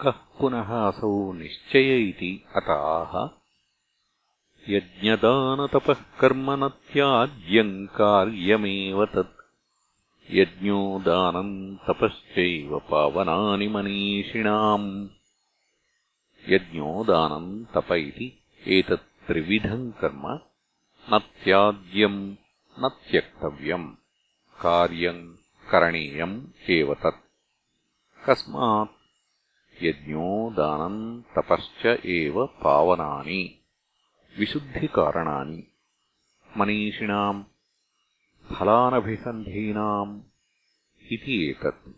कः पुनः असौ निश्चय इति अताः। यज्ञदानतपः कर्म न त्याज्यम् कार्यमेव तत्। यज्ञो दानम् तपश्चैव पावनानि मनीषिणाम्। यज्ञो दानम् तप इति एतत् त्रिविधम् कर्म। न त्याज्यम् न त्यक्तव्यम् कार्यम् करणीयम् एव तत्। कस्मात् यज्ञो दानम् तपश्च एव पावनानि विशुद्धिकारणानि मनीषिणाम् फलानभिसन्धीनाम् इति एतत्